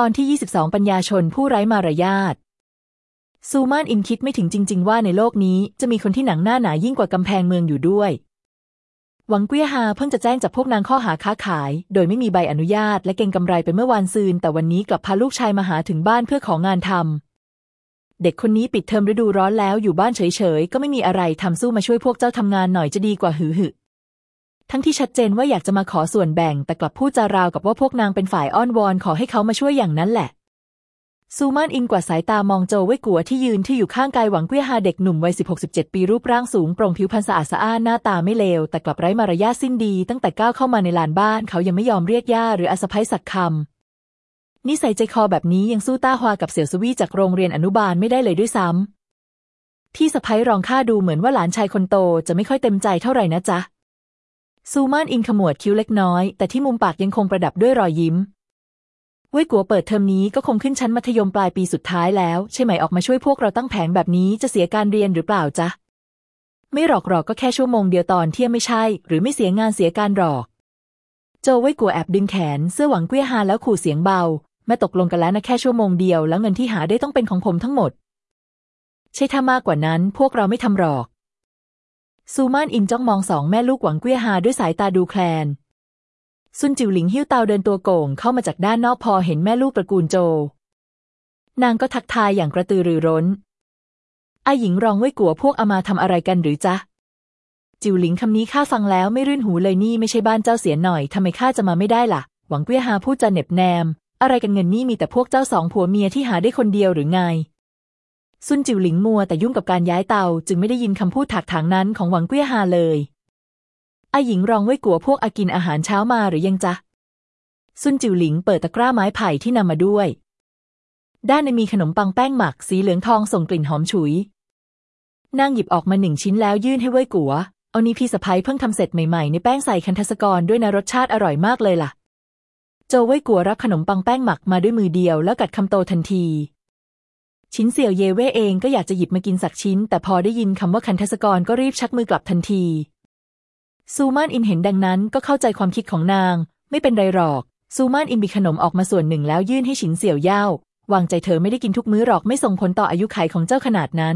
ตอนที่ 22 ปัญญาชนผู้ไร้มารยาทซูมานอินคิดไม่ถึงจริง ๆ ว่าในโลกนี้จะมีคนที่หนังหน้าหนายิ่งกว่ากำแพงเมืองอยู่ด้วย หวังเกี้ยฮาเพิ่งจะแจ้งจับพวกนางข้อหาค้าขาย โดยไม่มีใบอนุญาตและเก่งกำไรไปเมื่อวานซืน แต่วันนี้กลับพาลูกชายมาหาถึงบ้านเพื่อของานทำเด็กคนนี้ปิดเทอมฤดูร้อนแล้วอยู่บ้านเฉยๆ ก็ไม่มีอะไรทำสู้มาช่วยพวกเจ้าทำงานหน่อยจะดีกว่าหือหึ ทั้งที่ชัดเจนว่าอยากจะมาขอส่วนแบ่ง แต่กลับพูดจาราวกับว่าพวกนางเป็นฝ่ายอ้อนวอนขอให้เขามาช่วยอย่างนั้นแหละซูมานอิงกว่าสายตามองโจวไว้กัวที่ยืนที่อยู่ข้างกายหวังเกี้ยฮาเด็กหนุ่มวัย 16-17 ปีรูปร่างสูงโปร่งผิวพรรณสะอาดสะอ้านหน้าตาไม่เลว แต่กลับไร้มารยาทสิ้นดี ตั้งแต่ก้าวเข้ามาในลานบ้าน เขายังไม่ยอมเรียกย่าหรืออาสะพ้ยสักคำนิสัยใจคอแบบนี้ยังสู้ต้าฮวากับเสี่ยวสวีจากโรงเรียนอนุบาลไม่ได้เลยด้วยซ้ำพี่สะพ้ยรองข้าดูเหมือนว่าหลานชายคนโตจะไม่ค่อยเต็มใจเท่าไหร่นะจ๊ะ ซูมานอินขมวดคิ้วเล็กน้อย แต่ที่มุมปากยังคงประดับด้วยรอยยิ้มเว่ยกัวเปิดเทอมนี้ก็คงขึ้นชั้นมัธยมปลายปีสุดท้ายแล้ว ใช่ไหมออกมาช่วยพวกเราตั้งแผงแบบนี้จะเสียการเรียนหรือเปล่าจ๊ะ ไม่หรอกหรอกก็แค่ชั่วโมงเดียวตอนเที่ยงไม่ใช่ หรือไม่เสียงานเสียการหรอก โจเว่ยกัวแอบดึงแขนเสื้อหวังเกี้ยฮาแล้วขู่เสียงเบาแม่ตกลงกันแล้วนะแค่ชั่วโมงเดียวแล้วเงินที่หาได้ต้องเป็นของผมทั้งหมด ใช่ถ้ามากกว่านั้น พวกเราไม่ทำหรอก ซูมานอินจ้องมองสองแม่ลูกหวังเกี้ยฮาด้วยสายตาดูแคลน ซุนจิวหลิงหิ้วเตาเดินตัวโก่งเข้ามาจากด้านนอกพอเห็นแม่ลูกตระกูลโจ นางก็ทักทายอย่างกระตือรือร้นอาหญิงรองไว้กัวพวกอามาทำอะไรกันหรือจ๊ะ จิวหลิงคำนี้ข้าฟังแล้วไม่รื่นหูเลยนี่ไม่ใช่บ้านเจ้าเสียหน่อยทำไมข้าจะมาไม่ได้ล่ะ หวังเกี้ยฮาพูดจะเน็บแนม อะไรกันเงินนี่มีแต่พวกเจ้าสองผัวเมียที่หาได้คนเดียวหรือไง ซุนจิ๋วหลิงมัวแต่ยุ่งกับการย้ายเตาจึงไม่ได้ยินคำพูดถักถางนั้นของหวังเกี้ยฮาเลยอาหญิงรองไว้กัวพวกอากินอาหารเช้ามาหรือยังจ๊ะซุนจิ๋วหลิงเปิดตะกร้าไม้ไผ่ที่นำมาด้วย ด้านในมีขนมปังแป้งหมักสีเหลืองทองส่งกลิ่นหอมฉุย นางหยิบออกมาหนึ่งชิ้นแล้วยื่นให้เว่ยกัว เอานี้พี่สะพ้ยเพิ่งทำเสร็จใหม่ๆ ในแป้งใส่คันทศกรด้วยนะรสชาติอร่อยมากเลยล่ะ โจเว่ยกัวรับขนมปังแป้งหมักมาด้วยมือเดียวแล้วกัดคำโตทันที ชิ้นเสี่ยวเยเว่เองก็อยากจะหยิบมากินสักชิ้น แต่พอได้ยินคำว่าคันทศกรก็รีบชักมือกลับทันที ซูมานอินเห็นดังนั้นก็เข้าใจความคิดของนาง ไม่เป็นไรหรอก ซูมานอินบีขนมออกมาส่วนหนึ่งแล้วยื่นให้ฉินเสี่ยวเย่าวางใจเธอไม่ได้กินทุกมื้อหรอกไม่ส่งผลต่ออายุขัยของเจ้าขนาดนั้น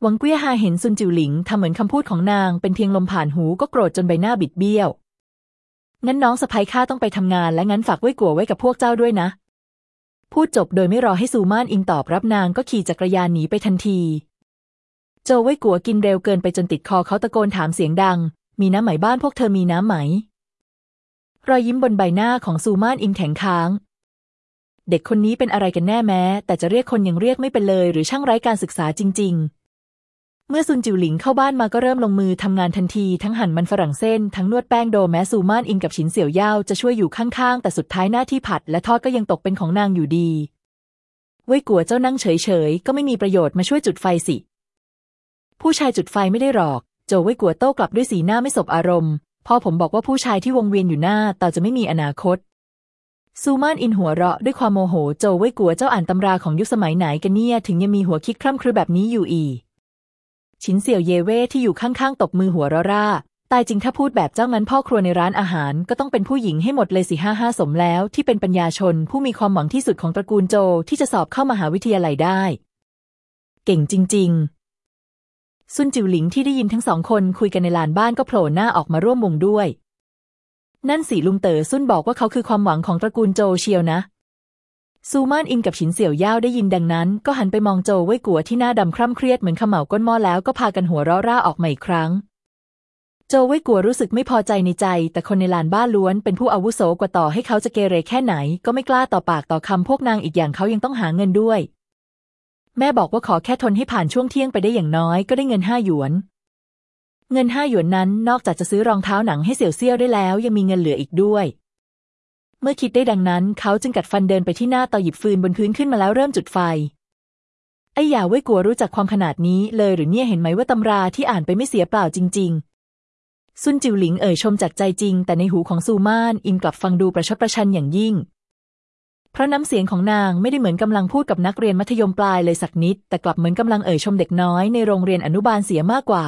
หวังเกี้ยฮาเห็นซุนจิวหลิงทำเหมือนคำพูดของนางเป็นเพียงลมผ่านหูก็โกรธจนใบหน้าบิดเบี้ยว งั้นน้องสะพ้ยข้าต้องไปทำงานและงั้นฝากไว้กัวไว้กับพวกเจ้าด้วยนะ พูดจบโดยไม่รอให้ซูมานอิงตอบรับนางก็ขี่จักรยานหนีไปทันที โจไว้กัวกินเร็วเกินไปจนติดคอเขาตะโกนถามเสียงดัง มีน้ำไหมบ้านพวกเธอมีน้ำไหม รอยยิ้มบนใบหน้าของซูมานอิงแข็งค้าง เด็กคนนี้เป็นอะไรกันแน่แม้ แต่จะเรียกคนยังเรียกไม่เป็นเลย หรือช่างไร้การศึกษาจริง ๆ เมื่อซุนจิ๋วหลิงเข้าบ้านมาก็เริ่มลงมือทำงานทันทีทั้งหั่นมันฝรั่งเส้นทั้งนวดแป้งโดแม้ซูมานอิงกับฉินเสี่ยวย่าจะช่วยอยู่ข้างๆ แต่สุดท้ายหน้าที่ผัดและทอดก็ยังตกเป็นของนางอยู่ดีเว่ยกัวเจ้านั่งเฉยๆ ก็ไม่มีประโยชน์มาช่วยจุดไฟสิ ผู้ชายจุดไฟไม่ได้หรอก โจวเว่ยกัวโต้กลับด้วยสีหน้าไม่สบอารมณ์พ่อผมบอกว่าผู้ชายที่วงเวียนอยู่หน้าต่อจะไม่มีอนาคต ซูมานอินหัวเราะด้วยความโมโห โจวเว่ยกัวเจ้าอ่านตำราของยุคสมัยไหนกันเนี่ยถึงยังมีหัวคิดคร่ำครือแบบนี้อยู่อีก ชินเสี่ยวเยเว่ที่อยู่ข้างๆ ตบมือหัวเราะร่า ตายจริงถ้าพูดแบบเจ้างั้นพ่อครัวในร้านอาหารก็ต้องเป็นผู้หญิงให้หมดเลยสิห้าห้าสมแล้วที่เป็นปัญญาชนผู้มีความหวังที่สุดของตระกูลโจที่จะสอบเข้ามาหาวิทยาลัยได้ เก่งจริง ๆ ซุนจิวหลิงที่ได้ยินทั้งสองคนคุยกันในลานบ้านก็โผล่หน้าออกมาร่วมวงด้วย นั่นสิลุงเต๋อซุนบอกว่าเขาคือความหวังของตระกูลโจเชียวนะ ซูมานอิงกับฉินเสี่ยวย่าได้ยินดังนั้น ก็หันไปมองโจวไว้กัวที่หน้าดำคร่ำเครียดเหมือนขมเหลาก้นหม้อแล้วก็พากันหัวเราะร่าออกมาอีกครั้ง โจวไว้กัวรู้สึกไม่พอใจในใจ แต่คนในลานบ้านล้วนเป็นผู้อาวุโสกว่าต่อให้เขาจะเกเรแค่ไหน ก็ไม่กล้าต่อปากต่อคำพวกนางอีกอย่างเขายังต้องหาเงินด้วย แม่บอกว่าขอแค่ทนให้ผ่านช่วงเที่ยงไปได้อย่างน้อยก็ได้เงินห้าหยวน เงินห้าหยวนนั้นนอกจากจะซื้อรองเท้าหนังให้เสี่ยวเซี่ยวได้แล้ว ยังมีเงินเหลืออีกด้วย เมื่อคิดได้ดังนั้น เขาจึงกัดฟันเดินไปที่หน้าเตาหยิบฟืนบนพื้นขึ้นมาแล้วเริ่มจุดไฟ ไอ้ยาเว่ยกัวรู้จักความขนาดนี้เลยหรือเนี่ยเห็นไหมว่าตำราที่อ่านไปไม่เสียเปล่าจริง ๆ ซุนจิวหลิงเอ่ยชมจากใจจริง แต่ในหูของซูมานอินกลับฟังดูประชดประชันอย่างยิ่ง เพราะน้ำเสียงของนางไม่ได้เหมือนกำลังพูดกับนักเรียนมัธยมปลายเลยสักนิด แต่กลับเหมือนกำลังเอ่ยชมเด็กน้อยในโรงเรียนอนุบาลเสียมากกว่า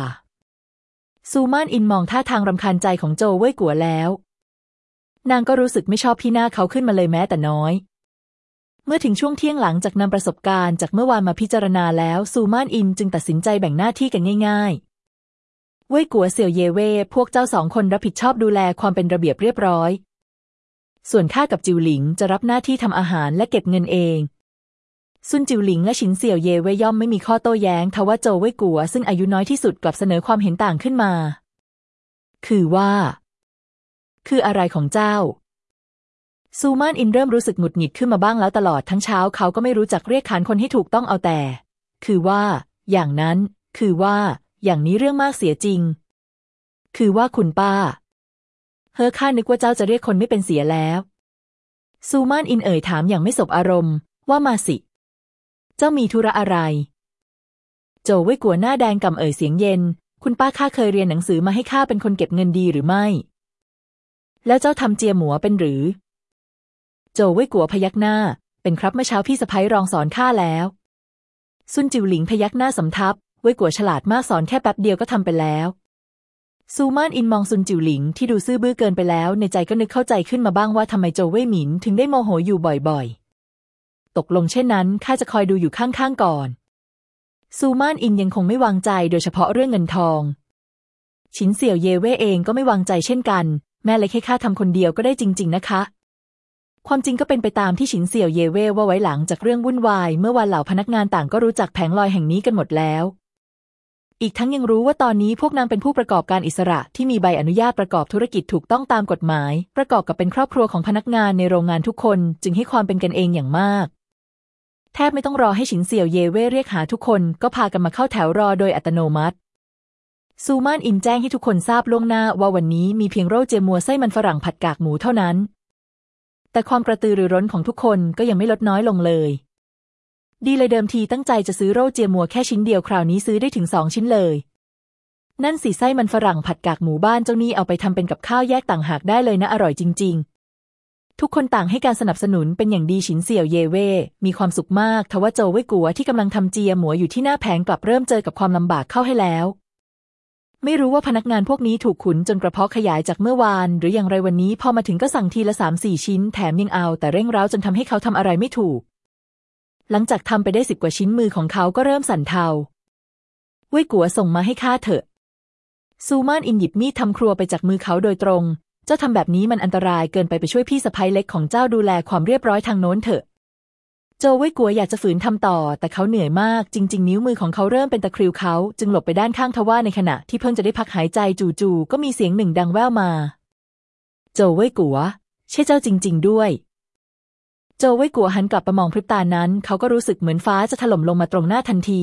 ซูมานอินมองท่าทางรำคาญใจของโจเว่ยกัวแล้ว นางก็รู้สึกไม่ชอบพี่หน้าเขาขึ้นมาเลยแม้แต่น้อย เมื่อถึงช่วงเที่ยงหลังจากนำประสบการณ์จากเมื่อวานมาพิจารณาแล้วซูมานอินจึงตัดสินใจแบ่งหน้าที่กันง่าย ๆ เว่ยกัวเสี่ยวเยเว่พวกเจ้าสองคนรับผิดชอบดูแลความเป็นระเบียบเรียบร้อย ส่วนข้ากับจิวหลิงจะรับหน้าที่ทำอาหารและเก็บเงินเองซุนจิวหลิงและฉินเสี่ยวเยเว่ย่อมไม่มีข้อโต้แย้งทว่าโจวเว่ยกัวซึ่งอายุน้อยที่สุดกลับเสนอความเห็นต่างขึ้นมา คือว่า คืออะไรของเจ้า ซูมานอินเริ่มรู้สึกหงุดหงิดขึ้นมาบ้างแล้วตลอดทั้งเช้าเขาก็ไม่รู้จักเรียกขานคนให้ถูกต้องเอาแต่ คือว่า อย่างนั้น คือว่า อย่างนี้เรื่องมากเสียจริง คือว่าคุณป้า เฮอข้านึกว่าเจ้าจะเรียกคนไม่เป็นเสียแล้ว ซูมานอินเอ่ยถามอย่างไม่สบอารมณ์ ว่ามาสิ เจ้ามีธุระอะไร โจวไว้กัวหน้าแดงกำเอ่ยเสียงเย็น คุณป้าข้าเคยเรียนหนังสือมาให้ข้าเป็นคนเก็บเงินดีหรือไม่ แล้วเจ้าทำเจียหมัวเป็นหรือ โจวเว่ยกัวพยักหน้า เป็นครับเมื่อเช้าพี่สะพ้ยรองสอนข้าแล้ว ซุนจิวหลิงพยักหน้าสำทับเว่ยกัวฉลาดมากสอนแค่แป๊บเดียวก็ทำไปแล้วซูมานอินมองซุนจิวหลิงที่ดูซื่อบื้อเกินไปแล้ว ในใจก็นึกเข้าใจขึ้นมาบ้างว่าทำไมโจวเว่ยหมินถึงได้โมโหอยู่บ่อยๆ ตกลงเช่นนั้นข้าจะคอยดูอยู่ข้างๆก่อนซูมานอินยังคงไม่วางใจโดยเฉพาะเรื่องเงินทอง ชินเสี่ยวเย่เว่เองก็ไม่วางใจเช่นกัน แม่เลยแค่ข้าทำคนเดียวก็ได้จริง ๆ นะคะ ความจริงก็เป็นไปตามที่ฉินเสี่ยวเย่เว่ว่าไว้หลังจากเรื่องวุ่นวาย เมื่อวันเหล่าพนักงานต่างก็รู้จักแผงลอยแห่งนี้กันหมดแล้ว อีกทั้งยังรู้ว่าตอนนี้พวกนางเป็นผู้ประกอบการอิสระที่มีใบอนุญาตประกอบธุรกิจถูกต้องตามกฎหมาย ประกอบกับเป็นครอบครัวของพนักงานในโรงงานทุกคน จึงให้ความเป็นกันเองอย่างมากแทบไม่ต้องรอให้ฉินเสี่ยวเย่เว่เรียกหาทุกคนก็พากันมาเข้าแถวรอโดยอัตโนมัติ ซูมานอินแจ้งให้ทุกคนทราบล่วงหน้าว่าวันนี้มีเพียงโรเจมัวไส้มันฝรั่งผัดกากหมูเท่านั้น แต่ความกระตือรือร้นของทุกคนก็ยังไม่ลดน้อยลงเลย ดีเลยเดิมทีตั้งใจจะซื้อโรเจมัวแค่ชิ้นเดียวคราวนี้ซื้อได้ถึงสองชิ้นเลย นั่นสีไส้มันฝรั่งผัดกากหมูบ้านเจ้านี่เอาไปทำเป็นกับข้าวแยกต่างหากได้เลยนะอร่อยจริง ๆทุกคนต่างให้การสนับสนุนเป็นอย่างดีฉินเสี่ยวเยเว่มีความสุขมากทว่าโจวเว่กัวที่กำลังทำเจียหมัวอยู่ที่หน้าแผงกลับเริ่มเจอกับความลำบากเข้าให้แล้ว ไม่รู้ว่าพนักงานพวกนี้ถูกขุนจนกระเพาะขยายจากเมื่อวาน หรืออย่างไรวันนี้พอมาถึงก็สั่งทีละสามสี่ชิ้น แถมยังเอาแต่เร่งร้าวจนทำให้เขาทำอะไรไม่ถูก หลังจากทำไปได้สิบกว่าชิ้นมือของเขาก็เริ่มสั่นเทาเว่ยกัวส่งมาให้ข้าเถอะ ซูมานอินหยิบมีดทำครัวไปจากมือเขาโดยตรง เจ้าทำแบบนี้มันอันตรายเกินไปไปช่วยพี่สะพ้ยเล็กของเจ้าดูแลความเรียบร้อยทางโน้นเถอะ โจวไว้กัวอยากจะฝืนทำต่อ แต่เขาเหนื่อยมาก จริง ๆ นิ้วมือของเขาเริ่มเป็นตะคริวเขาจึงหลบไปด้านข้างทว่าในขณะที่เพิ่งจะได้พักหายใจจู่ๆก็มีเสียงหนึ่งดังแว่วมา โจวไว้กัว ใช่เจ้าจริง ๆ ด้วย โจวไว้กัวหันกลับไปมองพริบตานั้น เขาก็รู้สึกเหมือนฟ้าจะถล่มลงมาตรงหน้าทันที